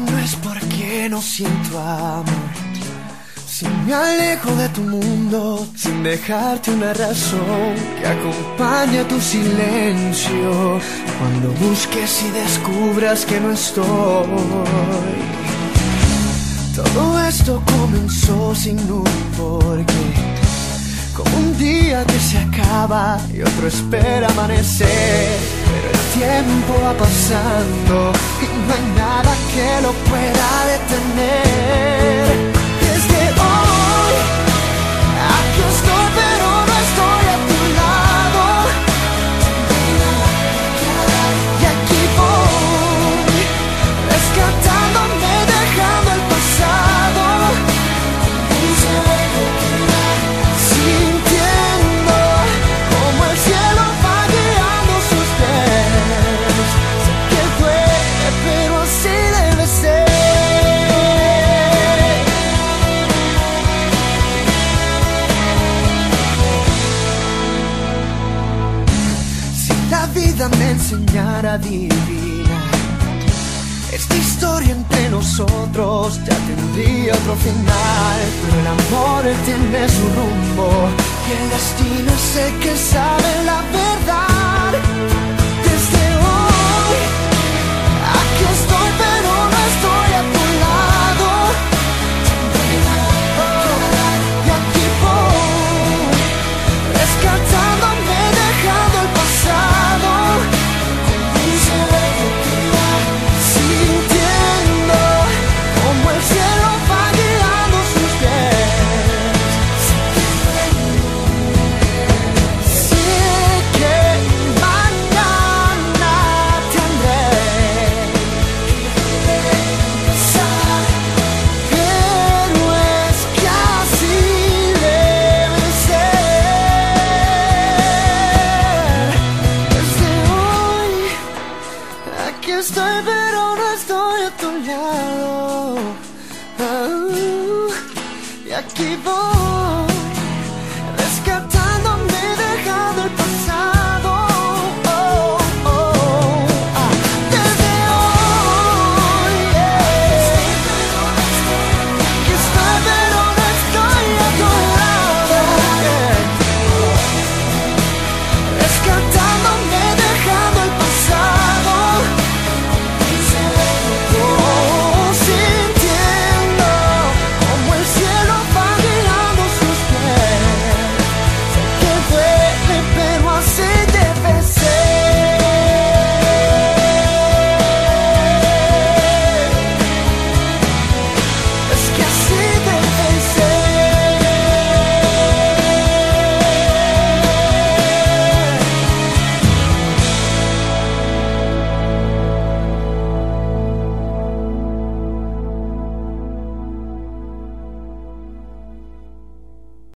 no es porque no siento amor. Si me alejo de tu mundo sin dejarte una razón que acompañe tu silencio. Cuando busques y descubras que no estoy. Todo esto comenzó sin un porqué. Como un día que se acaba y otro espera amanecer. El tiempo va pasando y no hay nada que lo pueda detener. Enseñara a adivinar esta historia entre nosotros ya tendría otro final, pero el amor tiene su rumbo y el destino es el que sabe la verdad. Estoy, pero no estoy a tu lado. Ah, y aquí voy.